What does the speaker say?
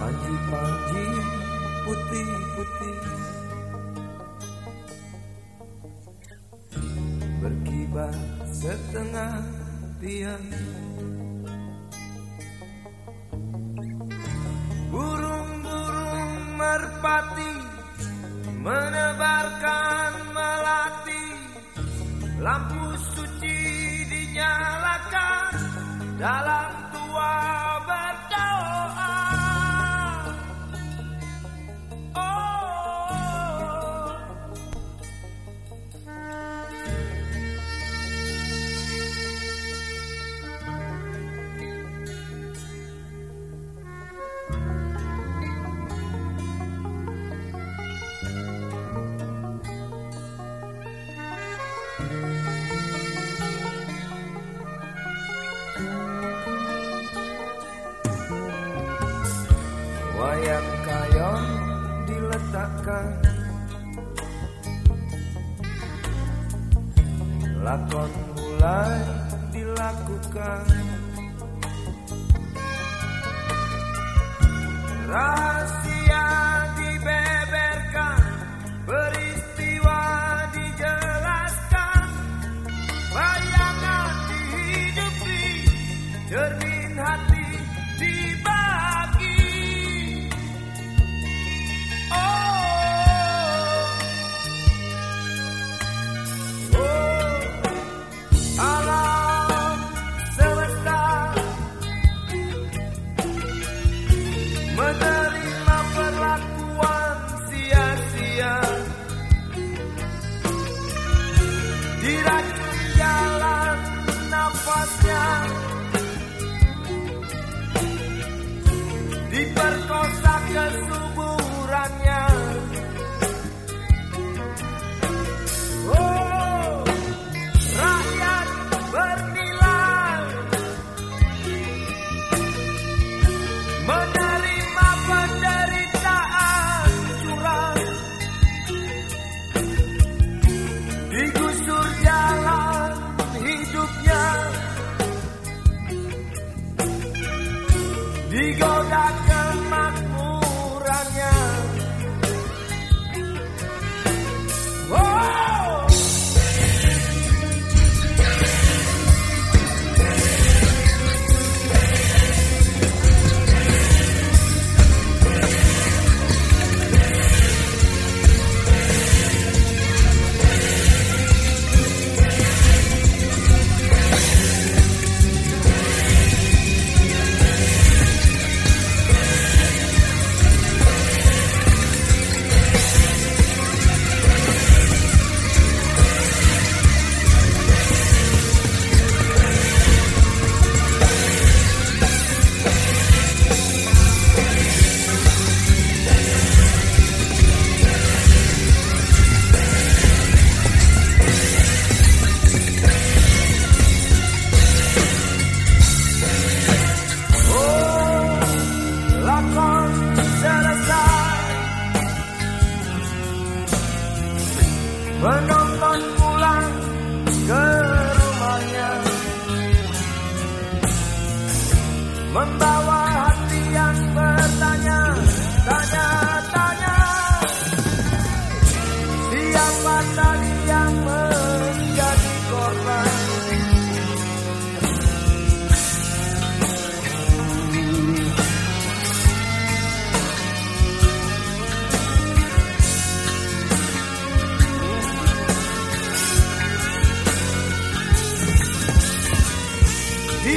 Panji putih-putih. Berkibar setengah tiang. Burung-burung merpati Menebarkan melati. Lampu suci dinyalakan Dalam diletakkan Lakon mulai dilakukan. Rahasia diracun jalan nafasnya diperkosa kesuburannya oh membawa hati yang bertanya tanya tanya. Siapa tadi yang menjadi korban? Di